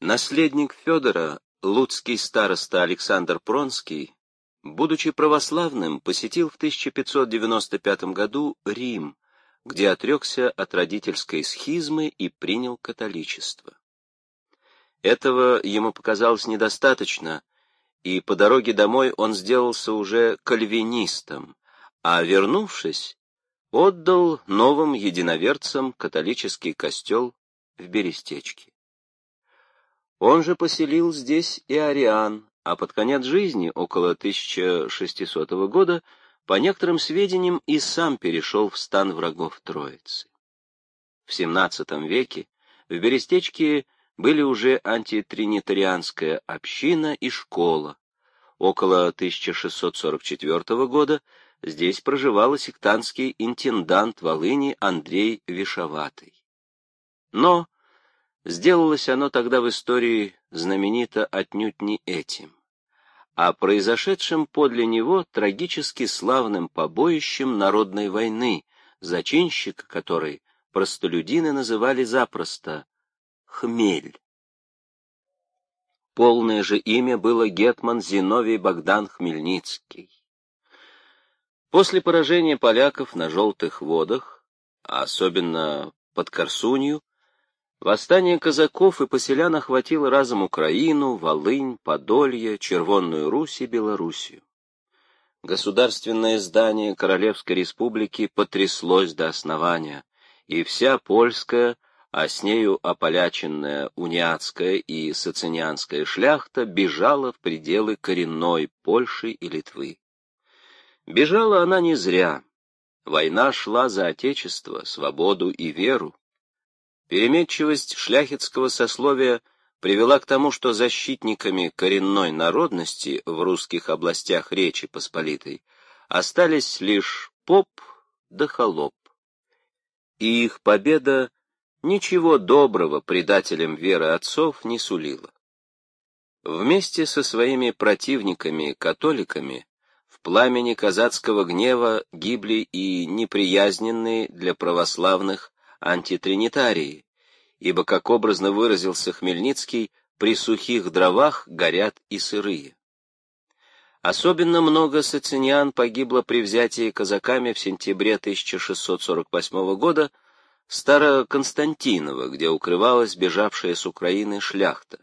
Наследник Федора, луцкий староста Александр Пронский, будучи православным, посетил в 1595 году Рим, где отрекся от родительской схизмы и принял католичество. Этого ему показалось недостаточно, и по дороге домой он сделался уже кальвинистом, а, вернувшись, отдал новым единоверцам католический костел в Берестечке. Он же поселил здесь и Ариан, а под конец жизни, около 1600 года, по некоторым сведениям и сам перешел в стан врагов Троицы. В XVII веке в Берестечке были уже антитринитарианская община и школа. Около 1644 года здесь проживал сектантский интендант Волыни Андрей Вишоватый. Но сделалось оно тогда в истории знаменито отнюдь не этим, а произошедшим подле него трагически славным побоищем народной войны, зачинщика которой простолюдины называли запросто Хмель. Полное же имя было Гетман Зиновий Богдан Хмельницкий. После поражения поляков на Желтых водах, а особенно под Корсунью, восстание казаков и поселян охватило разом Украину, Волынь, Подолье, Червонную Русь и Белоруссию. Государственное здание Королевской Республики потряслось до основания, и вся польская, а с нею ополяченная униатская и сацинианская шляхта бежала в пределы коренной Польши и Литвы. Бежала она не зря. Война шла за отечество, свободу и веру. Переметчивость шляхетского сословия привела к тому, что защитниками коренной народности в русских областях Речи Посполитой остались лишь поп да холоп. И их победа ничего доброго предателям веры отцов не сулила. Вместе со своими противниками-католиками в пламени казацкого гнева гибли и неприязненные для православных антитринитарии, ибо, как образно выразился Хмельницкий, при сухих дровах горят и сырые. Особенно много сациниан погибло при взятии казаками в сентябре 1648 года Староконстантиново, где укрывалась бежавшая с Украины шляхта.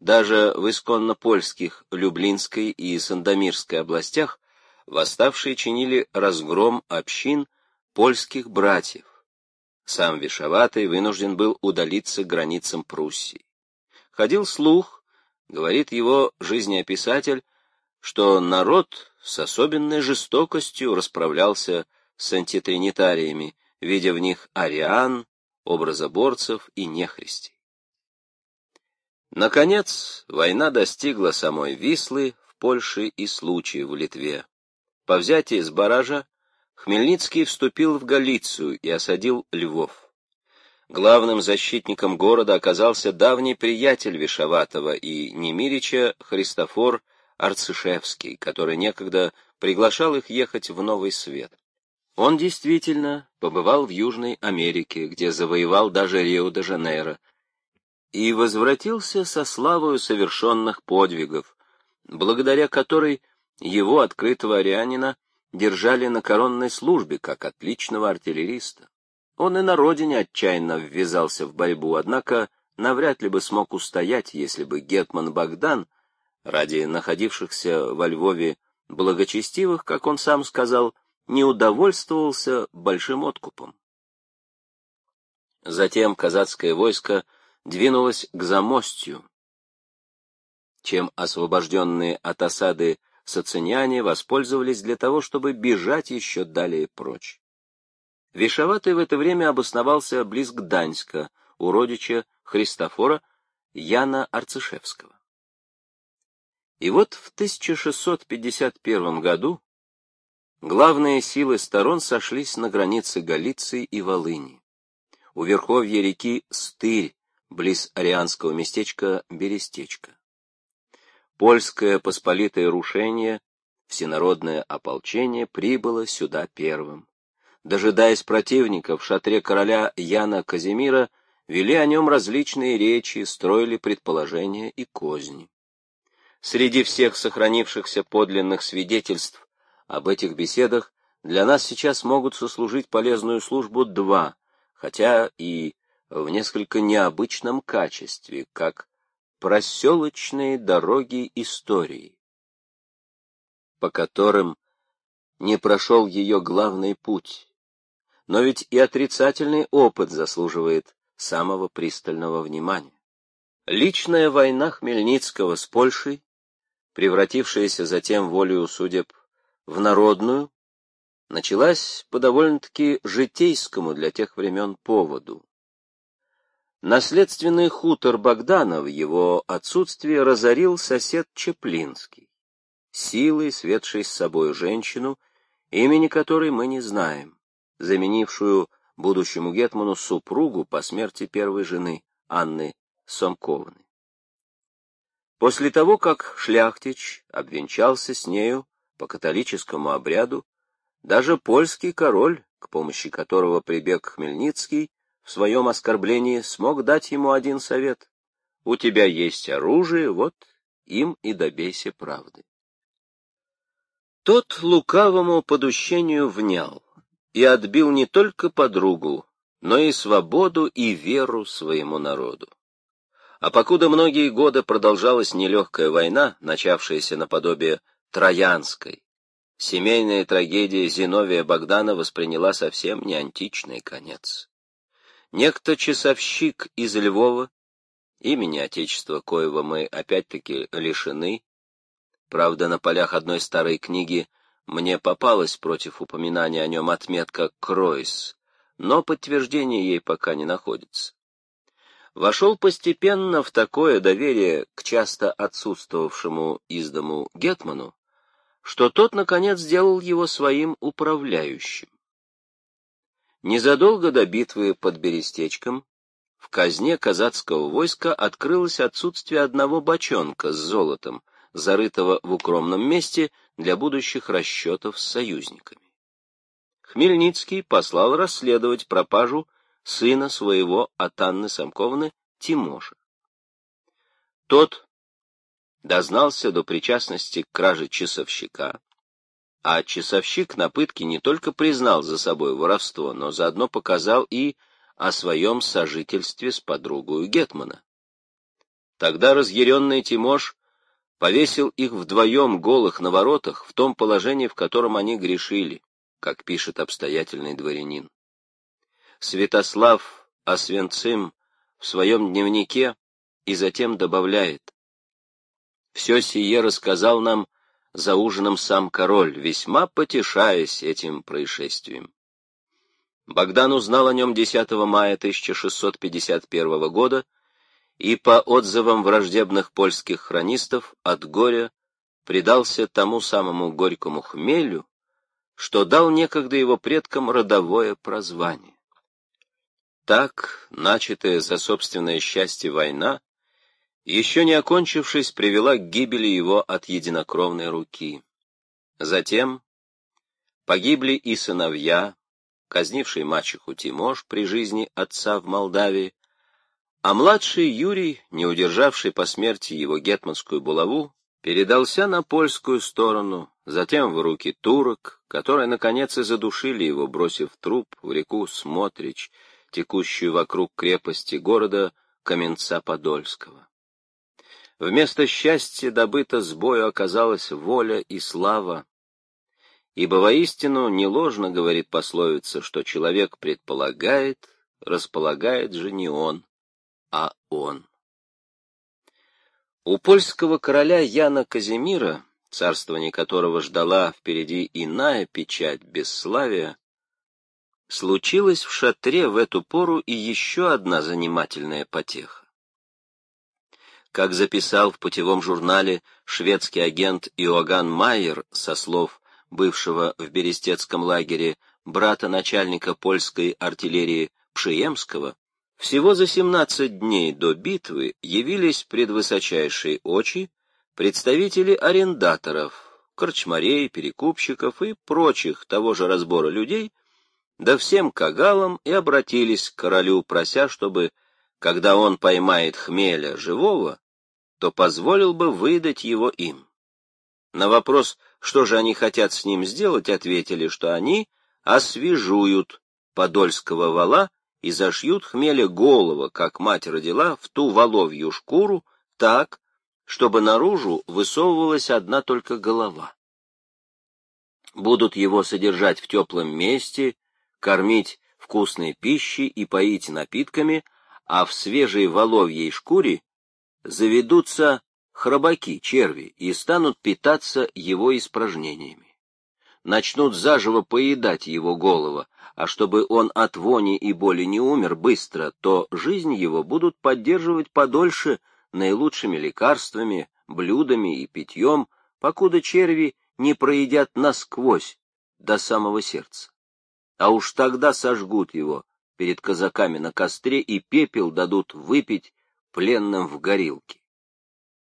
Даже в исконно польских Люблинской и Сандомирской областях восставшие чинили разгром общин польских братьев. Сам Вишоватый вынужден был удалиться к границам Пруссии. Ходил слух, говорит его жизнеописатель, что народ с особенной жестокостью расправлялся с антитринитариями, видя в них ариан, образоборцев и нехристей. Наконец, война достигла самой Вислы в Польше и случая в Литве. По взятии с баража Хмельницкий вступил в Галицию и осадил Львов. Главным защитником города оказался давний приятель Вишоватого и Немирича Христофор Арцишевский, который некогда приглашал их ехать в Новый Свет. Он действительно побывал в Южной Америке, где завоевал даже Рио-де-Жанейро, и возвратился со славою совершенных подвигов, благодаря которой его, открытого арианина, держали на коронной службе, как отличного артиллериста. Он и на родине отчаянно ввязался в борьбу, однако навряд ли бы смог устоять, если бы Гетман Богдан, ради находившихся во Львове благочестивых, как он сам сказал, не удовольствовался большим откупом. Затем казацкое войско двинулось к Замостью, чем освобожденные от осады сациняне воспользовались для того, чтобы бежать еще далее прочь. Вишоватый в это время обосновался близ Гданьска, у родича Христофора Яна Арцишевского. И вот в 1651 году Главные силы сторон сошлись на границе Галиции и Волыни. У верховья реки Стырь, близ арианского местечка Берестечко. Польское посполитое рушение, всенародное ополчение прибыло сюда первым. Дожидаясь противника в шатре короля Яна Казимира, вели о нем различные речи, строили предположения и козни. Среди всех сохранившихся подлинных свидетельств об этих беседах для нас сейчас могут сослужить полезную службу два, хотя и в несколько необычном качестве, как проселочные дороги истории, по которым не прошел ее главный путь. Но ведь и отрицательный опыт заслуживает самого пристального внимания. Личная война Хмельницкого с Польшей, превратившаяся затем волею судеб в народную, началась по довольно-таки житейскому для тех времен поводу. Наследственный хутор Богдана в его отсутствие разорил сосед Чеплинский, силой светшей с собой женщину, имени которой мы не знаем, заменившую будущему гетману супругу по смерти первой жены Анны Сомковны. После того, как Шляхтич обвенчался с нею по католическому обряду, даже польский король, к помощи которого прибег Хмельницкий, в своем оскорблении смог дать ему один совет. «У тебя есть оружие, вот им и добейся правды». Тот лукавому подущению внял и отбил не только подругу, но и свободу и веру своему народу. А покуда многие годы продолжалась нелегкая война, начавшаяся наподобие Троянской, семейная трагедия Зиновия Богдана восприняла совсем не античный конец. Некто часовщик из Львова, имени Отечества коего мы опять-таки лишены, правда, на полях одной старой книги мне попалась против упоминания о нем отметка «Кройс», но подтверждение ей пока не находится. Вошел постепенно в такое доверие к часто отсутствовавшему из дому Гетману, что тот, наконец, сделал его своим управляющим. Незадолго до битвы под Берестечком в казне казацкого войска открылось отсутствие одного бочонка с золотом, зарытого в укромном месте для будущих расчетов с союзниками. Хмельницкий послал расследовать пропажу сына своего от Анны Самковны Тимоша. Тот дознался до причастности к краже часовщика, а часовщик на пытке не только признал за собой воровство, но заодно показал и о своем сожительстве с подругой Гетмана. Тогда разъяренный Тимош повесил их вдвоем голых на воротах в том положении, в котором они грешили, как пишет обстоятельный дворянин. Святослав Освенцим в своем дневнике и затем добавляет «Все сие рассказал нам за ужином сам король, весьма потешаясь этим происшествием. Богдан узнал о нем 10 мая 1651 года и по отзывам враждебных польских хронистов от горя предался тому самому горькому хмелю, что дал некогда его предкам родовое прозвание. Так, начатая за собственное счастье война, еще не окончившись, привела к гибели его от единокровной руки. Затем погибли и сыновья, казнивший мачеху Тимош при жизни отца в Молдавии, а младший Юрий, не удержавший по смерти его гетманскую булаву, передался на польскую сторону, затем в руки турок, которые, наконец, и задушили его, бросив труп в реку Смотрич, текущую вокруг крепости города Каменца-Подольского. Вместо счастья добыто с бою оказалась воля и слава, ибо воистину не ложно говорит пословица, что человек предполагает, располагает же не он, а он. У польского короля Яна Казимира, царствование которого ждала впереди иная печать бесславия, случилась в шатре в эту пору и еще одна занимательная потеха. Как записал в путевом журнале шведский агент Иоганн Майер со слов бывшего в Берестецком лагере брата начальника польской артиллерии Пшиемского, всего за 17 дней до битвы явились предвысочайшие очи представители арендаторов, корчмарей, перекупщиков и прочих того же разбора людей, да всем кагалам и обратились к королю, прося, чтобы когда он поймает хмеля живого, то позволил бы выдать его им. На вопрос, что же они хотят с ним сделать, ответили, что они освежуют подольского вала и зашьют хмеля голова, как мать родила, в ту воловью шкуру, так, чтобы наружу высовывалась одна только голова. Будут его содержать в теплом месте, кормить вкусной пищей и поить напитками, а в свежей воловьей шкуре заведутся храбаки, черви, и станут питаться его испражнениями. Начнут заживо поедать его голову, а чтобы он от вони и боли не умер быстро, то жизнь его будут поддерживать подольше наилучшими лекарствами, блюдами и питьем, покуда черви не проедят насквозь до самого сердца. А уж тогда сожгут его перед казаками на костре и пепел дадут выпить пленным в горилке.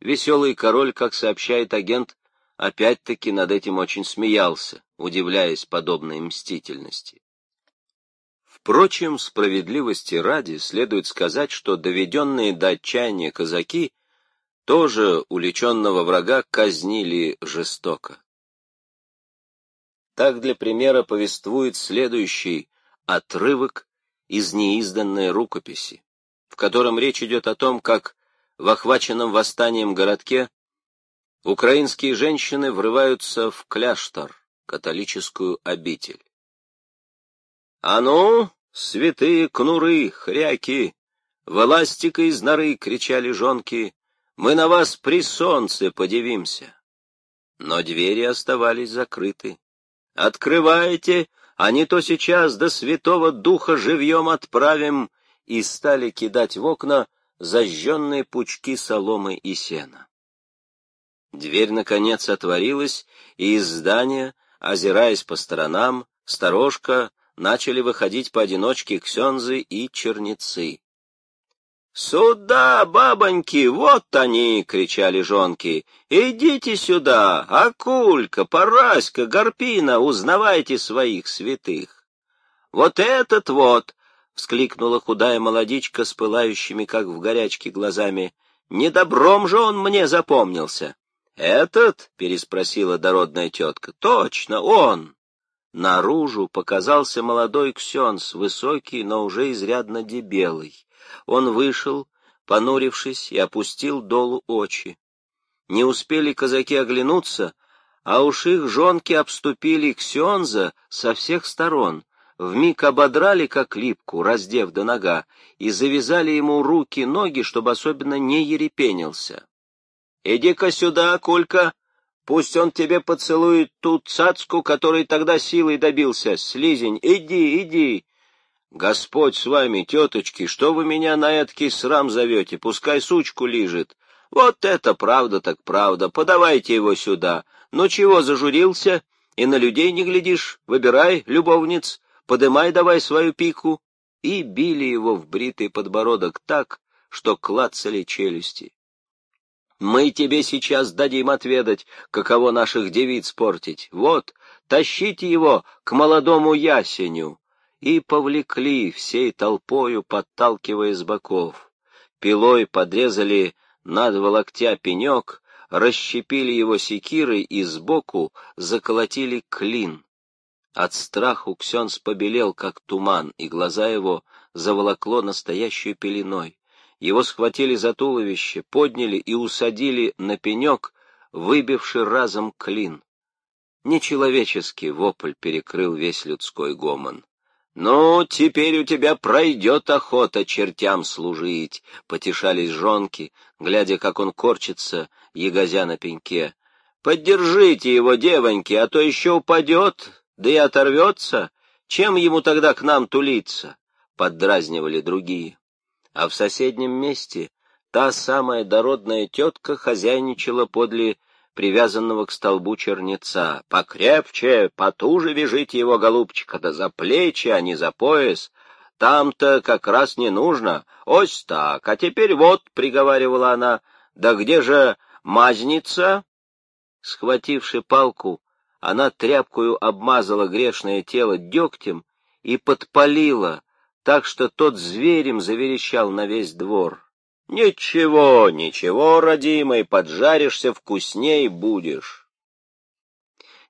Веселый король, как сообщает агент, опять-таки над этим очень смеялся, удивляясь подобной мстительности. Впрочем, справедливости ради следует сказать, что доведенные до отчаяния казаки тоже уличенного врага казнили жестоко. Так для примера повествует следующий отрывок из неизданной рукописи, в котором речь идет о том, как в охваченном восстанием городке украинские женщины врываются в кляштор, католическую обитель. «А ну, святые кнуры, хряки, властика из норы!» — кричали жонки. «Мы на вас при солнце подивимся!» Но двери оставались закрыты. «Открывайте, а не то сейчас до святого духа живьем отправим!» И стали кидать в окна зажженные пучки соломы и сена. Дверь, наконец, отворилась, и из здания, озираясь по сторонам, сторожка, начали выходить поодиночке ксензы и черницы. «Сюда, бабоньки, вот они!» — кричали жонки. «Идите сюда, Акулька, Параська, Гарпина, узнавайте своих святых!» «Вот этот вот!» — вскликнула худая молодичка с пылающими, как в горячке, глазами. «Недобром же он мне запомнился!» «Этот?» — переспросила дородная тетка. «Точно, он!» Наружу показался молодой ксенс, высокий, но уже изрядно дебелый. Он вышел, понурившись, и опустил долу очи. Не успели казаки оглянуться, а уж их жонки обступили ксенза со всех сторон, вмиг ободрали как липку, раздев до нога, и завязали ему руки-ноги, чтобы особенно не ерепенился. — Иди-ка сюда, Колька, Пусть он тебе поцелует ту цацку, которой тогда силой добился. Слизень, иди, иди. Господь с вами, теточки, что вы меня на эткий срам зовете? Пускай сучку лижет. Вот это правда так правда. Подавайте его сюда. Ну чего зажурился? И на людей не глядишь? Выбирай, любовниц, подымай давай свою пику. И били его в бритый подбородок так, что клацали челюсти. Мы тебе сейчас дадим отведать, каково наших девиц портить. Вот, тащите его к молодому ясеню. И повлекли всей толпою, подталкивая с боков. Пилой подрезали на два локтя пенек, расщепили его секирой и сбоку заколотили клин. От страху Ксенс побелел, как туман, и глаза его заволокло настоящей пеленой. Его схватили за туловище, подняли и усадили на пенек, выбивший разом клин. Нечеловеческий вопль перекрыл весь людской гомон. «Ну, теперь у тебя пройдет охота чертям служить», — потешались жонки, глядя, как он корчится, ягозя на пеньке. «Поддержите его, девоньки, а то еще упадет, да и оторвется. Чем ему тогда к нам тулиться?» — поддразнивали другие а в соседнем месте та самая дородная тетка хозяйничала подле привязанного к столбу черница. «Покрепче, потуже вяжите его, голубчика, да за плечи, а не за пояс. Там-то как раз не нужно. Ось так, а теперь вот», — приговаривала она, — «да где же мазница?» Схвативши палку, она тряпкою обмазала грешное тело дегтем и подпалила, так что тот зверем заверещал на весь двор. «Ничего, ничего, родимый, поджаришься вкусней будешь».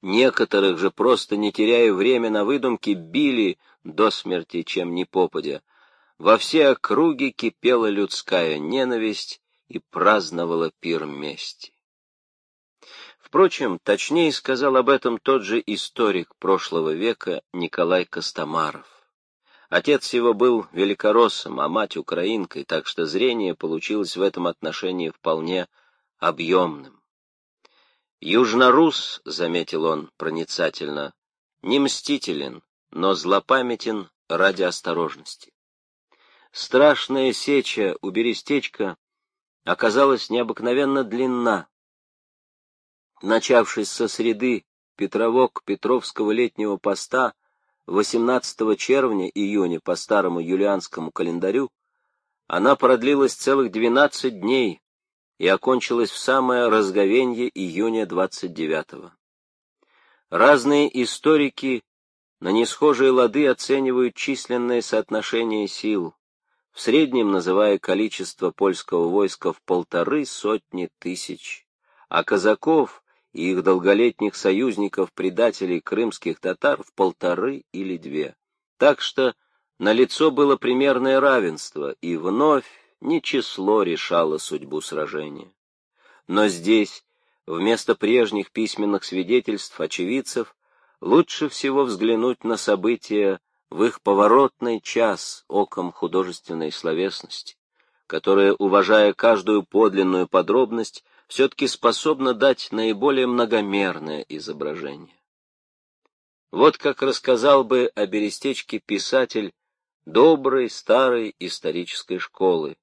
Некоторых же, просто не теряя время на выдумки, били до смерти, чем не попадя. Во все округи кипела людская ненависть и праздновала пир мести. Впрочем, точнее сказал об этом тот же историк прошлого века Николай Костомаров. Отец его был великороссом, а мать украинкой, так что зрение получилось в этом отношении вполне объемным. «Южнорус», — заметил он проницательно, — «не мстителен, но злопамятен ради осторожности». Страшная сеча у Берестечка оказалась необыкновенно длинна. Начавшись со среды Петровок Петровского летнего поста 18 червня-июня по старому юлианскому календарю, она продлилась целых 12 дней и окончилась в самое разговенье июня 29-го. Разные историки на несхожие лады оценивают численное соотношение сил, в среднем называя количество польского войска в полторы сотни тысяч, а казаков и их долголетних союзников-предателей крымских татар в полторы или две. Так что на лицо было примерное равенство, и вновь не число решало судьбу сражения. Но здесь, вместо прежних письменных свидетельств очевидцев, лучше всего взглянуть на события в их поворотный час оком художественной словесности, которая, уважая каждую подлинную подробность, все-таки способна дать наиболее многомерное изображение. Вот как рассказал бы о Берестечке писатель доброй старой исторической школы,